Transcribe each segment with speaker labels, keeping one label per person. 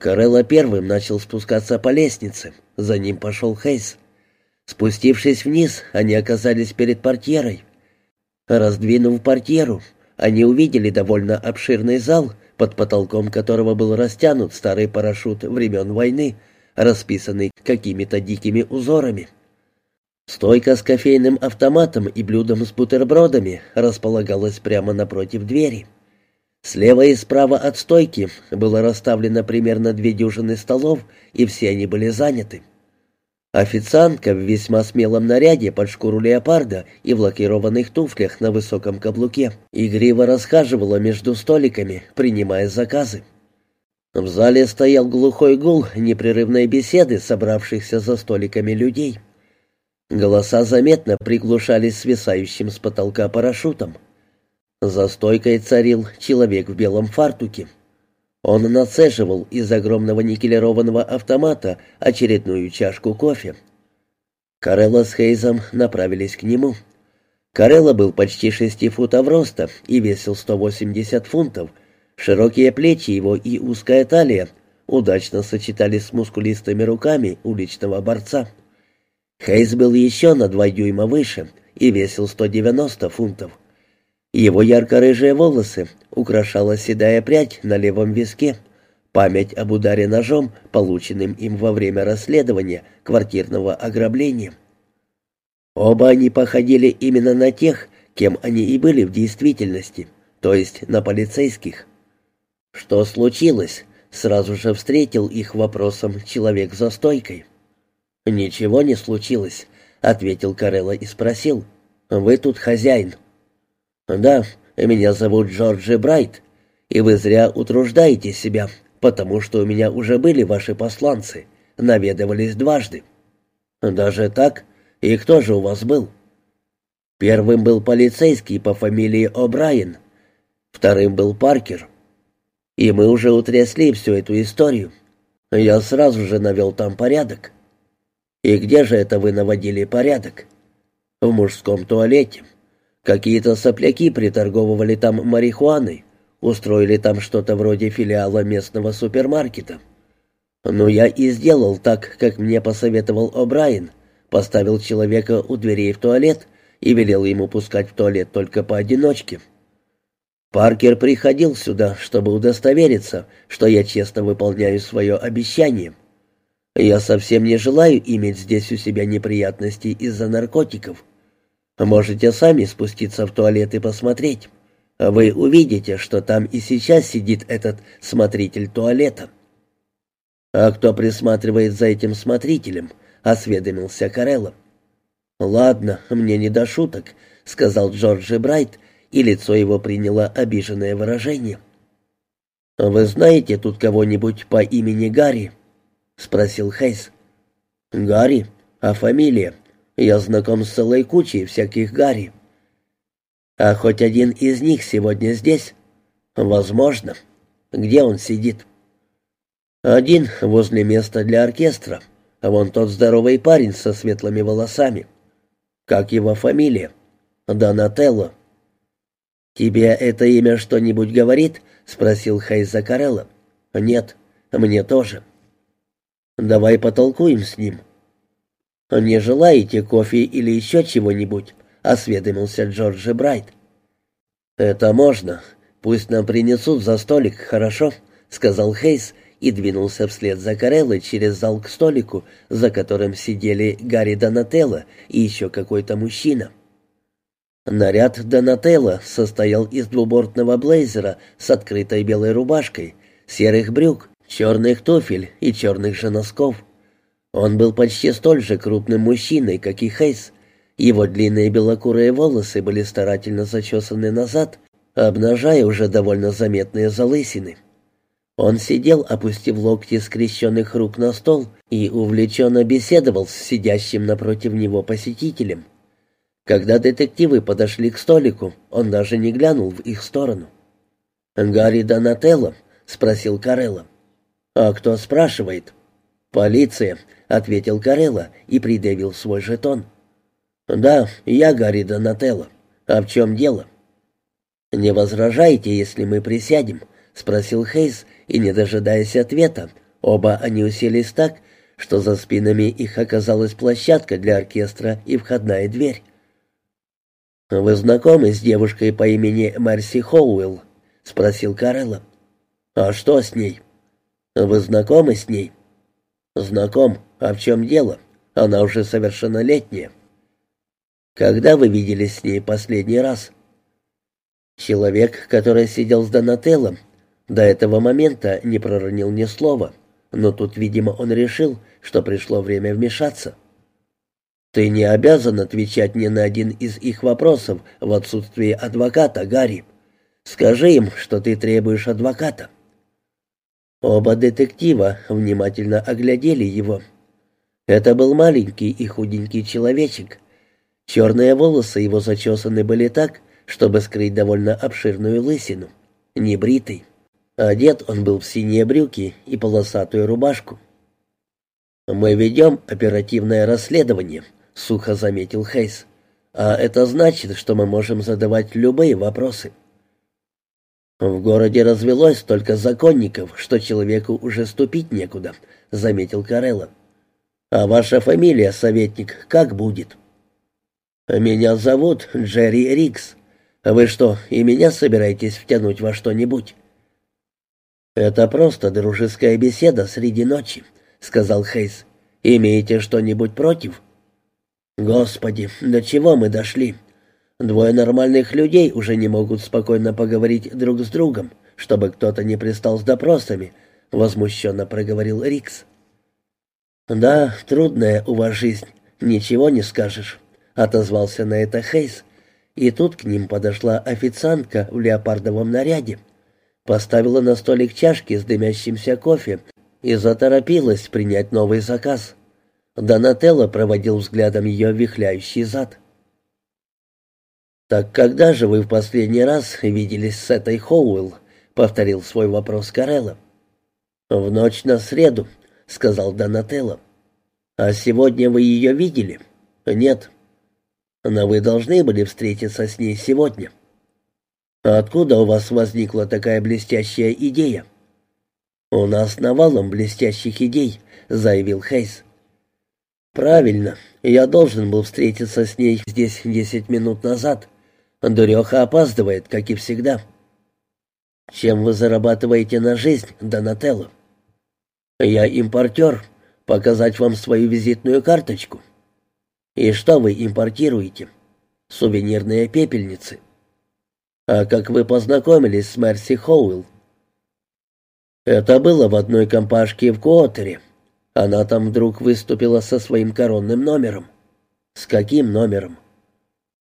Speaker 1: Карелла первым начал спускаться по лестнице, за ним пошел Хейс. Спустившись вниз, они оказались перед портьерой. Раздвинув портьеру, они увидели довольно обширный зал, под потолком которого был растянут старый парашют времен войны, расписанный какими-то дикими узорами. Стойка с кофейным автоматом и блюдом с бутербродами располагалась прямо напротив двери. Слева и справа от стойки было расставлено примерно две дюжины столов, и все они были заняты. Официантка в весьма смелом наряде под шкуру леопарда и в лакированных туфлях на высоком каблуке игриво расхаживала между столиками, принимая заказы. В зале стоял глухой гул непрерывной беседы собравшихся за столиками людей. Голоса заметно приглушались свисающим с потолка парашютом. За стойкой царил человек в белом фартуке. Он нацеживал из огромного никелированного автомата очередную чашку кофе. Карелла с Хейзом направились к нему. Карелла был почти шести футов роста и весил 180 фунтов. Широкие плечи его и узкая талия удачно сочетались с мускулистыми руками уличного борца. Хейз был еще на два дюйма выше и весил 190 фунтов. Его ярко-рыжие волосы украшала седая прядь на левом виске, память об ударе ножом, полученным им во время расследования квартирного ограбления. Оба они походили именно на тех, кем они и были в действительности, то есть на полицейских. «Что случилось?» — сразу же встретил их вопросом человек за стойкой. «Ничего не случилось», — ответил Карелла и спросил. «Вы тут хозяин?» «Да, меня зовут Джорджи Брайт, и вы зря утруждаете себя, потому что у меня уже были ваши посланцы, наведывались дважды». «Даже так? И кто же у вас был?» «Первым был полицейский по фамилии О'Брайен, вторым был Паркер. И мы уже утрясли всю эту историю. Я сразу же навел там порядок». «И где же это вы наводили порядок?» «В мужском туалете». Какие-то сопляки приторговывали там марихуаной, устроили там что-то вроде филиала местного супермаркета. Но я и сделал так, как мне посоветовал О'Брайен, поставил человека у дверей в туалет и велел ему пускать в туалет только поодиночке. Паркер приходил сюда, чтобы удостовериться, что я честно выполняю свое обещание. Я совсем не желаю иметь здесь у себя неприятности из-за наркотиков. Можете сами спуститься в туалет и посмотреть. Вы увидите, что там и сейчас сидит этот смотритель туалета. А кто присматривает за этим смотрителем? осведомился Карелло. Ладно, мне не до шуток, сказал Джорджи Брайт, и лицо его приняло обиженное выражение. Вы знаете тут кого-нибудь по имени Гарри? спросил Хейс. Гарри, а фамилия? Я знаком с целой кучей всяких Гарри. А хоть один из них сегодня здесь? Возможно. Где он сидит? Один возле места для оркестра. Вон тот здоровый парень со светлыми волосами. Как его фамилия? Донателло. «Тебе это имя что-нибудь говорит?» — спросил Хейз Закарелло. «Нет, мне тоже». «Давай потолкуем с ним. «Не желаете кофе или еще чего-нибудь?» — осведомился Джорджи Брайт. «Это можно. Пусть нам принесут за столик, хорошо?» — сказал Хейс и двинулся вслед за Кареллой через зал к столику, за которым сидели Гарри Донателло и еще какой-то мужчина. Наряд Донателло состоял из двубортного блейзера с открытой белой рубашкой, серых брюк, черных туфель и черных же носков. Он был почти столь же крупным мужчиной, как и Хейс. Его длинные белокурые волосы были старательно зачесаны назад, обнажая уже довольно заметные залысины. Он сидел, опустив локти скрещенных рук на стол, и увлеченно беседовал с сидящим напротив него посетителем. Когда детективы подошли к столику, он даже не глянул в их сторону. «Гарри Донателло?» — спросил Карелло. «А кто спрашивает?» «Полиция», ответил Карелла и придавил свой жетон. «Да, я Гарри Донателло. А в чем дело?» «Не возражаете, если мы присядем?» — спросил Хейс, и, не дожидаясь ответа, Оба они уселись так, что за спинами их оказалась площадка для оркестра и входная дверь. «Вы знакомы с девушкой по имени Мерси Хоуэлл?» — спросил Карелла. «А что с ней?» «Вы знакомы с ней?» «Знаком. А в чем дело? Она уже совершеннолетняя». «Когда вы виделись с ней последний раз?» Человек, который сидел с Донателлом, до этого момента не проронил ни слова, но тут, видимо, он решил, что пришло время вмешаться. «Ты не обязан отвечать ни на один из их вопросов в отсутствие адвоката, Гарри. Скажи им, что ты требуешь адвоката». Оба детектива внимательно оглядели его. Это был маленький и худенький человечек. Черные волосы его зачесаны были так, чтобы скрыть довольно обширную лысину. Небритый. Одет он был в синие брюки и полосатую рубашку. «Мы ведем оперативное расследование», — сухо заметил Хейс. «А это значит, что мы можем задавать любые вопросы». «В городе развелось столько законников, что человеку уже ступить некуда», — заметил Карелла. «А ваша фамилия, советник, как будет?» «Меня зовут Джерри Рикс. Вы что, и меня собираетесь втянуть во что-нибудь?» «Это просто дружеская беседа среди ночи», — сказал Хейс. «Имеете что-нибудь против?» «Господи, до чего мы дошли? Двое нормальных людей уже не могут спокойно поговорить друг с другом, чтобы кто-то не пристал с допросами», — возмущенно проговорил Рикс. «Да, трудная у вас жизнь, ничего не скажешь», — отозвался на это Хейс. И тут к ним подошла официантка в леопардовом наряде, поставила на столик чашки с дымящимся кофе и заторопилась принять новый заказ. Донателло проводил взглядом ее вихляющий зад. «Так когда же вы в последний раз виделись с этой Хоуэлл?» — повторил свой вопрос Карелла. «В ночь на среду», — сказал Донателло. «А сегодня вы ее видели?» «Нет». «Но вы должны были встретиться с ней сегодня». «Откуда у вас возникла такая блестящая идея?» «У нас навалом блестящих идей», — заявил Хейс. «Правильно. Я должен был встретиться с ней здесь десять минут назад. Дуреха опаздывает, как и всегда». «Чем вы зарабатываете на жизнь, Донателло?» «Я импортер. Показать вам свою визитную карточку». «И что вы импортируете?» «Сувенирные пепельницы». «А как вы познакомились с Мерси Хоуэлл?» «Это было в одной компашке в Куотере. Она там вдруг выступила со своим коронным номером». «С каким номером?»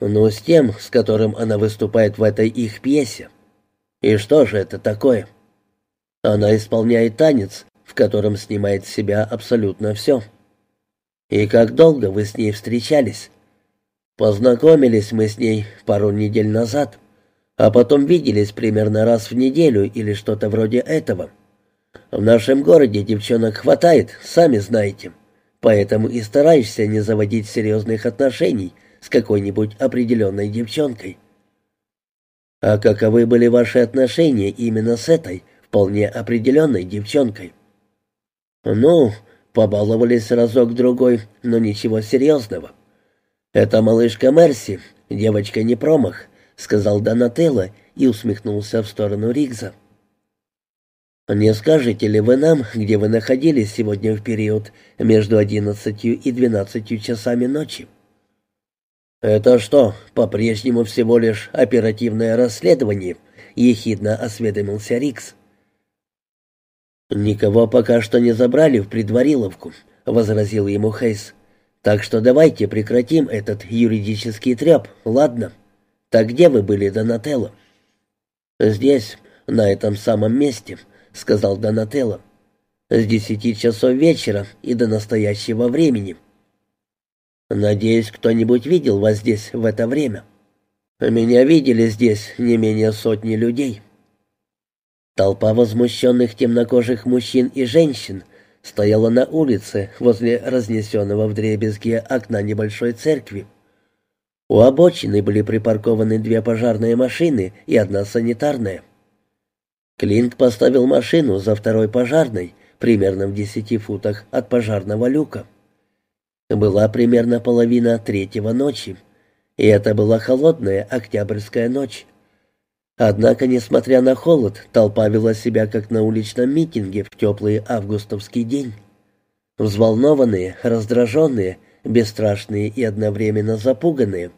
Speaker 1: «Ну, с тем, с которым она выступает в этой их пьесе». «И что же это такое?» «Она исполняет танец, в котором снимает с себя абсолютно все». «И как долго вы с ней встречались?» «Познакомились мы с ней пару недель назад» а потом виделись примерно раз в неделю или что-то вроде этого. В нашем городе девчонок хватает, сами знаете, поэтому и стараешься не заводить серьезных отношений с какой-нибудь определенной девчонкой. А каковы были ваши отношения именно с этой, вполне определенной девчонкой? Ну, побаловались разок-другой, но ничего серьезного. Это малышка Мерси, девочка не промах, сказал Донателло и усмехнулся в сторону Ригза. «Не скажете ли вы нам, где вы находились сегодня в период между одиннадцатью и двенадцатью часами ночи?» «Это что, по-прежнему всего лишь оперативное расследование?» — ехидно осведомился Рикс. «Никого пока что не забрали в предвариловку», — возразил ему Хейс. «Так что давайте прекратим этот юридический треп, ладно?» «Так где вы были, Донателло?» «Здесь, на этом самом месте», — сказал Донателло. «С десяти часов вечера и до настоящего времени». «Надеюсь, кто-нибудь видел вас здесь в это время?» «Меня видели здесь не менее сотни людей». Толпа возмущенных темнокожих мужчин и женщин стояла на улице возле разнесенного вдребезги окна небольшой церкви. У обочины были припаркованы две пожарные машины и одна санитарная. Клинк поставил машину за второй пожарной, примерно в десяти футах от пожарного люка. Была примерно половина третьего ночи, и это была холодная октябрьская ночь. Однако, несмотря на холод, толпа вела себя как на уличном митинге в теплый августовский день. Взволнованные, раздраженные, бесстрашные и одновременно запуганные,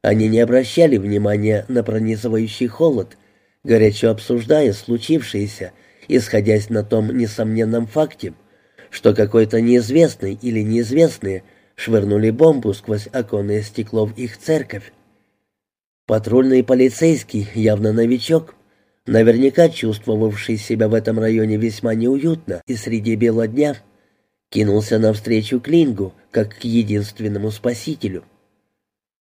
Speaker 1: они не обращали внимания на пронизывающий холод, горячо обсуждая случившееся, исходясь на том несомненном факте, что какой-то неизвестный или неизвестные швырнули бомбу сквозь оконное стекло в их церковь. Патрульный полицейский, явно новичок, наверняка чувствовавший себя в этом районе весьма неуютно и среди бела дня, кинулся навстречу Клингу, как к единственному спасителю.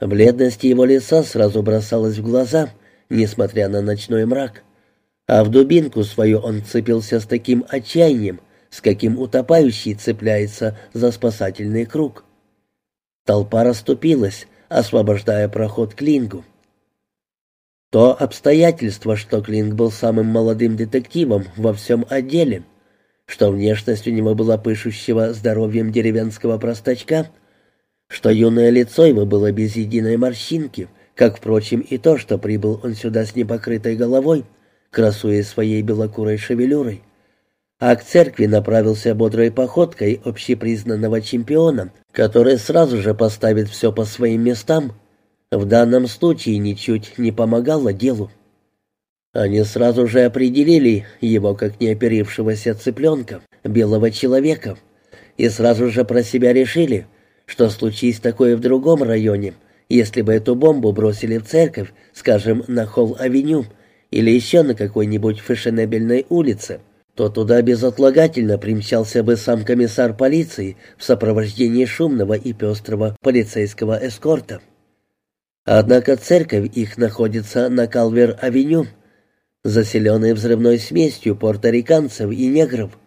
Speaker 1: Бледность его лица сразу бросалась в глаза, несмотря на ночной мрак, а в дубинку свою он цепился с таким отчаянием, с каким утопающий цепляется за спасательный круг. Толпа расступилась, освобождая проход Клингу. То обстоятельство, что Клинг был самым молодым детективом во всем отделе, что внешность у него была пышущего здоровьем деревенского простачка, что юное лицо его было без единой морщинки, как, впрочем, и то, что прибыл он сюда с непокрытой головой, красуясь своей белокурой шевелюрой. А к церкви направился бодрой походкой общепризнанного чемпиона, который сразу же поставит все по своим местам, в данном случае ничуть не помогало делу. Они сразу же определили его как неоперившегося цыпленка, белого человека, и сразу же про себя решили, что случись такое в другом районе, если бы эту бомбу бросили в церковь, скажем, на Холл-авеню или еще на какой-нибудь фешенебельной улице, то туда безотлагательно примчался бы сам комиссар полиции в сопровождении шумного и пестрого полицейского эскорта. Однако церковь их находится на Калвер-авеню, заселенный взрывной смесью порториканцев и негров.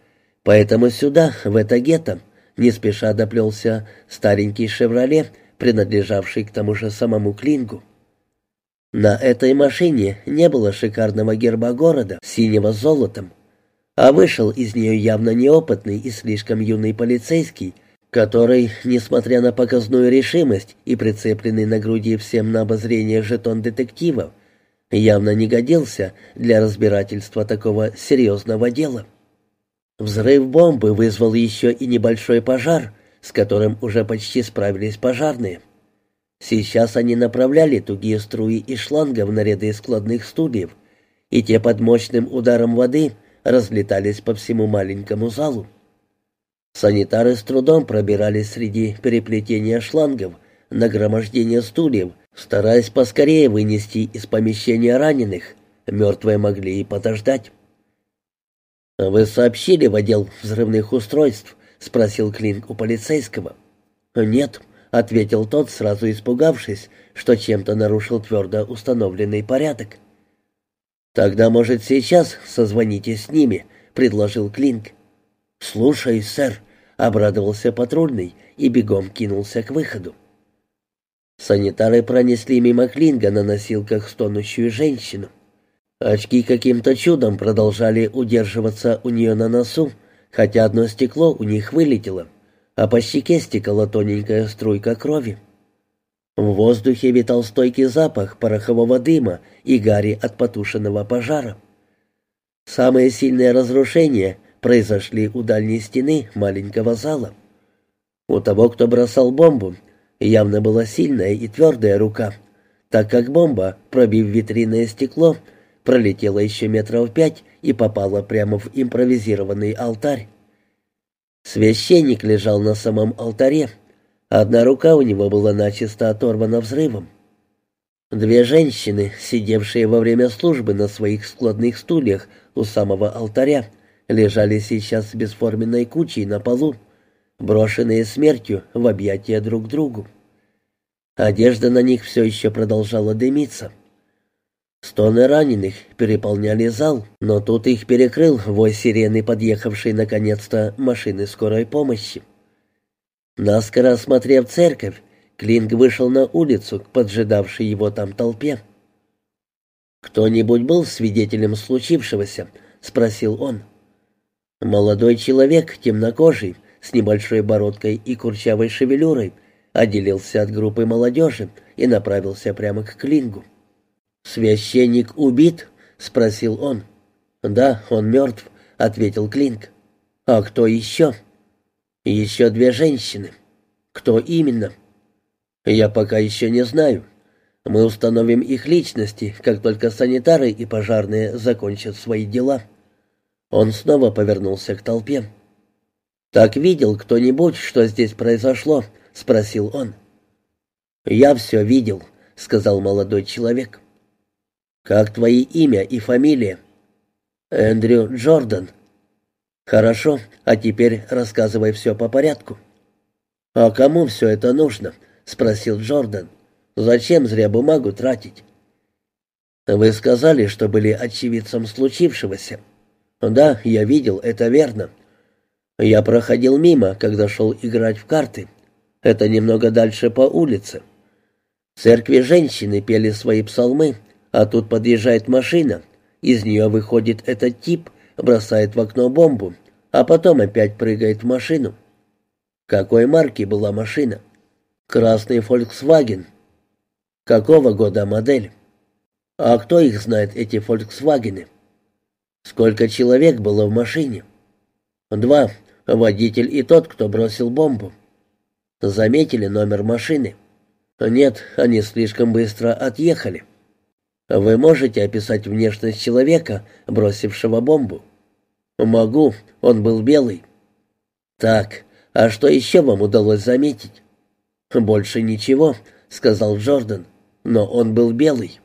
Speaker 1: Поэтому сюда, в это гетто, не спеша доплелся старенький «Шевроле», принадлежавший к тому же самому Клингу. На этой машине не было шикарного герба города, синего с золотом, а вышел из нее явно неопытный и слишком юный полицейский, который, несмотря на показную решимость и прицепленный на груди всем на обозрение жетон детектива, явно не годился для разбирательства такого серьезного дела. Взрыв бомбы вызвал еще и небольшой пожар, с которым уже почти справились пожарные. Сейчас они направляли тугие струи из шлангов на ряды складных стульев, и те под мощным ударом воды разлетались по всему маленькому залу. Санитары с трудом пробирались среди переплетения шлангов, нагромождения стульев, стараясь поскорее вынести из помещения раненых. Мертвые могли и подождать. «Вы сообщили в отдел взрывных устройств?» — спросил Клинк у полицейского. «Нет», — ответил тот, сразу испугавшись, что чем-то нарушил твердо установленный порядок. «Тогда, может, сейчас созвоните с ними», — предложил Клинк. «Слушай, сэр», — обрадовался патрульный и бегом кинулся к выходу. Санитары пронесли мимо Клинга на носилках стонущую женщину. Очки каким-то чудом продолжали удерживаться у нее на носу, хотя одно стекло у них вылетело, а по щеке стекала тоненькая струйка крови. В воздухе витал стойкий запах порохового дыма и гари от потушенного пожара. Самые сильные разрушения произошли у дальней стены маленького зала. У того, кто бросал бомбу, явно была сильная и твердая рука, так как бомба, пробив витринное стекло, пролетела еще метров пять и попала прямо в импровизированный алтарь. Священник лежал на самом алтаре. Одна рука у него была начисто оторвана взрывом. Две женщины, сидевшие во время службы на своих складных стульях у самого алтаря, лежали сейчас бесформенной кучей на полу брошенные смертью в объятия друг другу. Одежда на них все еще продолжала дымиться. Стоны раненых переполняли зал, но тут их перекрыл вой сирены, подъехавшей наконец-то машины скорой помощи. Наскоро осмотрев церковь, Клинг вышел на улицу к поджидавшей его там толпе. «Кто-нибудь был свидетелем случившегося?» — спросил он. Молодой человек, темнокожий, с небольшой бородкой и курчавой шевелюрой, отделился от группы молодежи и направился прямо к Клингу. «Священник убит?» — спросил он. «Да, он мертв», — ответил Клинг. «А кто еще?» «Еще две женщины». «Кто именно?» «Я пока еще не знаю. Мы установим их личности, как только санитары и пожарные закончат свои дела». Он снова повернулся к толпе. «Так видел кто-нибудь, что здесь произошло?» — спросил он. «Я все видел», — сказал молодой человек. «Как твои имя и фамилия?» «Эндрю Джордан». «Хорошо, а теперь рассказывай все по порядку». «А кому все это нужно?» — спросил Джордан. «Зачем зря бумагу тратить?» «Вы сказали, что были очевидцем случившегося». «Да, я видел, это верно. Я проходил мимо, когда шел играть в карты. Это немного дальше по улице. В церкви женщины пели свои псалмы, а тут подъезжает машина. Из нее выходит этот тип, бросает в окно бомбу, а потом опять прыгает в машину. Какой марки была машина? Красный Volkswagen. Какого года модель? А кто их знает, эти Volkswagen? Сколько человек было в машине? Два. Водитель и тот, кто бросил бомбу. Заметили номер машины? Нет, они слишком быстро отъехали. Вы можете описать внешность человека, бросившего бомбу? Могу, он был белый. Так, а что еще вам удалось заметить? Больше ничего, сказал Джордан, но он был белый.